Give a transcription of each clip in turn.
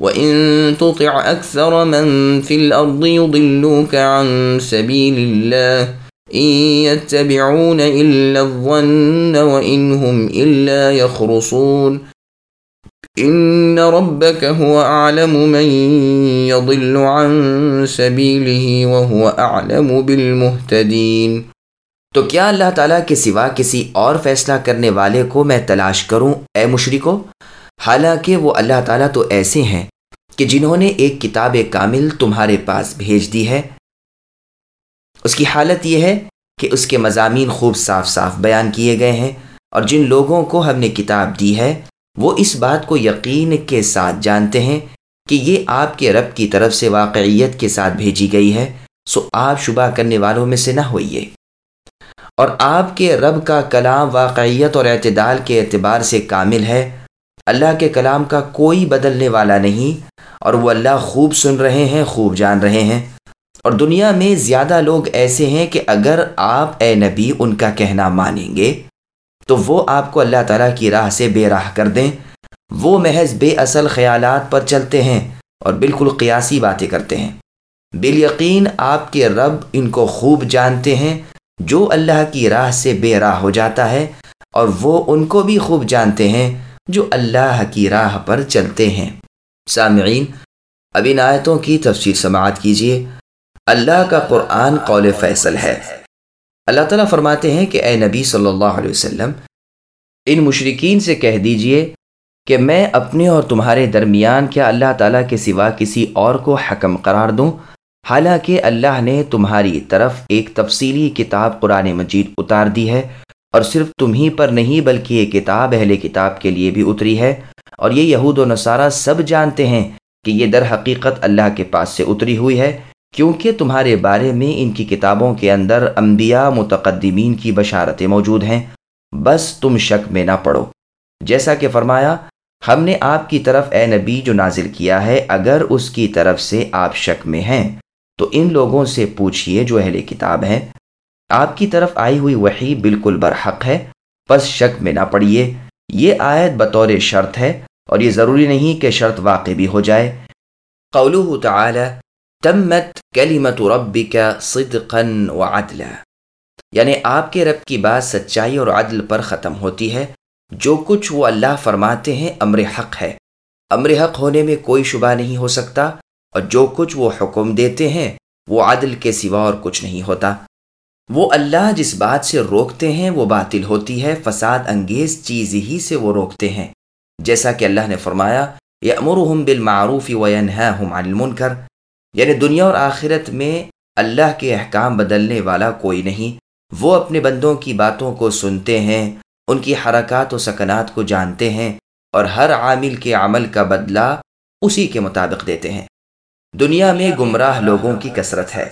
وَإِن تُطِعْ أَكْثَرَ مَن فِي الْأَرْضِ يُضِلُّوكَ عَن سَبِيلِ اللَّهِ إِن يَتَّبِعُونَ إِلَّا الظَّنَّ وَإِنْ هُمْ إِلَّا يَخْرُصُونَ إِنَّ رَبَّكَ هُوَ أَعْلَمُ مَن يَضِلُّ عَن سَبِيلِهِ وَهُوَ أَعْلَمُ بِالْمُهْتَدِينَ تو کیا اللہ تعالیٰ کے سوا کسی اور فیصلہ کرنے والے کو میں تلاش کروں؟ اے مشرکو حالانکہ وہ اللہ تعالیٰ تو ایسے ہیں کہ جنہوں نے ایک کتاب کامل تمہارے پاس بھیج دی ہے۔ اس کی حالت یہ ہے کہ اس کے مضامین خوب صاف صاف بیان کیے گئے ہیں اور جن لوگوں کو ہم نے کتاب دی ہے، وہ اس بات کو یقین کے ساتھ جانتے ہیں کہ یہ آپ کے رب کی طرف سے واقعیت کے ساتھ بھیجی گئی ہے، سو آپ شبہ کرنے والوں میں سے نہ ہوئیے۔ اور آپ کے رب کا کلام واقعیت اور اعتدال کے اعتبار سے کامل ہے اللہ کے کلام کا کوئی بدلنے والا نہیں اور وہ اللہ خوب سن رہے ہیں، خوب جان رہے ہیں۔ اور دنیا میں زیادہ لوگ ایسے ہیں کہ اگر آپ اے نبی ان کا کہنا مانیں گے، تو وہ آپ کو اللہ تعالیٰ کی راہ سے بے راہ کر دیں۔ وہ محض بے اصل خیالات پر چلتے ہیں اور بالکل قیاسی باتیں کرتے ہیں۔ بال یقین آپ کے رب ان کو خوب جانتے ہیں، جو اللہ کی راہ سے بے راہ ہو جاتا ہے اور وہ ان کو بھی خوب جانتے ہیں۔ جو اللہ کی راہ پر چلتے ہیں۔ سامعین، اب ان آیتوں کی تفصیل سماعت کیجیے اللہ کا قرآن قول فیصل ہے۔ اللہ تعالیٰ فرماتے ہیں کہ اے نبی صلی اللہ علیہ وسلم، ان مشرقین سے کہہ دیجیے کہ میں اپنے اور تمہارے درمیان کیا اللہ تعالیٰ کے سوا کسی اور کو حکم قرار دوں؟ حالانکہ اللہ نے تمہاری طرف ایک تفصیلی کتاب قرآن مجید اتار دی ہے۔ اور صرف تم ہی پر نہیں بلکہ یہ کتاب اہل کتاب کے لیے بھی اتری ہے۔ اور یہ یہود و نصارہ سب جانتے ہیں کہ یہ در حقیقت اللہ کے پاس سے اتری ہوئی ہے، کیونکہ تمہارے بارے میں ان کی کتابوں کے اندر انبیاء متقدمین کی بشارتیں موجود ہیں۔ بس تم شک میں نہ پڑو۔ جیسا کہ فرمایا، ہم نے آپ کی طرف اے نبی جو نازل کیا ہے، اگر اس کی طرف سے آپ شک میں ہیں، تو ان لوگوں سے پوچھئے جو اہل کتاب ہیں۔ آپ کی طرف آئی ہوئی وحی بالکل برحق ہے، پس شک میں نہ پڑیے، یہ آیت بطور شرط ہے اور یہ ضروری نہیں کہ شرط واقع بھی ہو جائے۔ قولہ تعالی، تمت کلمت ربک صدقا وعدلا۔ یعنی آپ کے رب کی بات سچائی اور عدل پر ختم ہوتی ہے۔ جو کچھ وہ اللہ فرماتے ہیں امر حق ہے۔ امر حق ہونے میں کوئی شبہ نہیں ہو سکتا اور جو کچھ وہ حکم دیتے ہیں وہ عدل کے سوا اور کچھ نہیں ہوتا۔ وہ اللہ جس بات سے روکتے ہیں وہ باطل ہوتی ہے، فساد انگیز چیز ہی سے وہ روکتے ہیں۔ جیسا کہ اللہ نے فرمایا یہ امرحم بالمعروف وینہاہم عن المنکر۔ یعنی دنیا اور آخرت میں اللہ کے احکام بدلنے والا کوئی نہیں۔ وہ اپنے بندوں کی باتوں کو سنتے ہیں، ان کی حرکات و سکنات کو جانتے ہیں اور ہر عامل کے عمل کا بدلہ اسی کے مطابق دیتے ہیں۔ دنیا میں گمراہ لوگوں کی کثرت ہے۔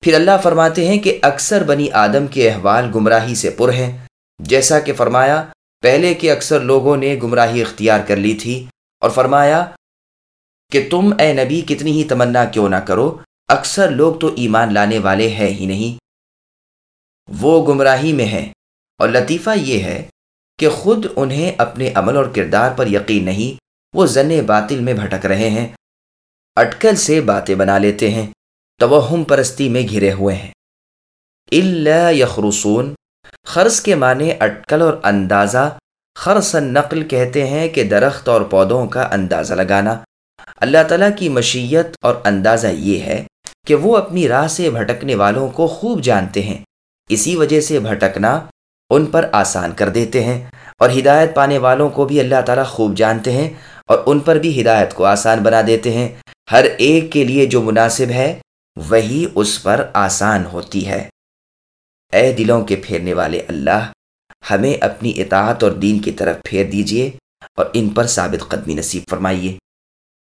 پھر اللہ فرماتے ہیں کہ اکثر بنی آدم کے احوال گمراہی سے پر ہیں۔ جیسا کہ فرمایا، پہلے کے اکثر لوگوں نے گمراہی اختیار کر لی تھی اور فرمایا کہ تم اے نبی کتنی ہی تمنا کیوں نہ کرو، اکثر لوگ تو ایمان لانے والے ہیں ہی نہیں۔ وہ گمراہی میں ہیں۔ اور لطیفہ یہ ہے کہ خود انہیں اپنے عمل اور کردار پر یقین نہیں، وہ زن باطل میں بھٹک رہے ہیں۔ اٹکل سے باتیں بنا لیتے ہیں۔ توہم پرستی میں گھرے ہوئے ہیں۔ اللہ یخرسون خرص کے معنی اٹکل اور اندازہ۔ خرص نقل کہتے ہیں کہ درخت اور پودوں کا اندازہ لگانا۔ اللہ تعالیٰ کی مشیت اور اندازہ یہ ہے کہ وہ اپنی راہ سے بھٹکنے والوں کو خوب جانتے ہیں۔ اسی وجہ سے بھٹکنا ان پر آسان کر دیتے ہیں اور ہدایت پانے والوں کو بھی اللہ تعالیٰ خوب جانتے ہیں اور ان پر بھی ہدایت کو آسان بنا دیتے ہیں۔ ہر ایک کے لیے جو مناسب ہے وہی اس پر آسان ہوتی ہے۔ اے دلوں کے پھیرنے والے اللہ، ہمیں اپنی اطاعت اور دین کی طرف پھیر دیجیے اور ان پر ثابت قدمی نصیب فرمائیے۔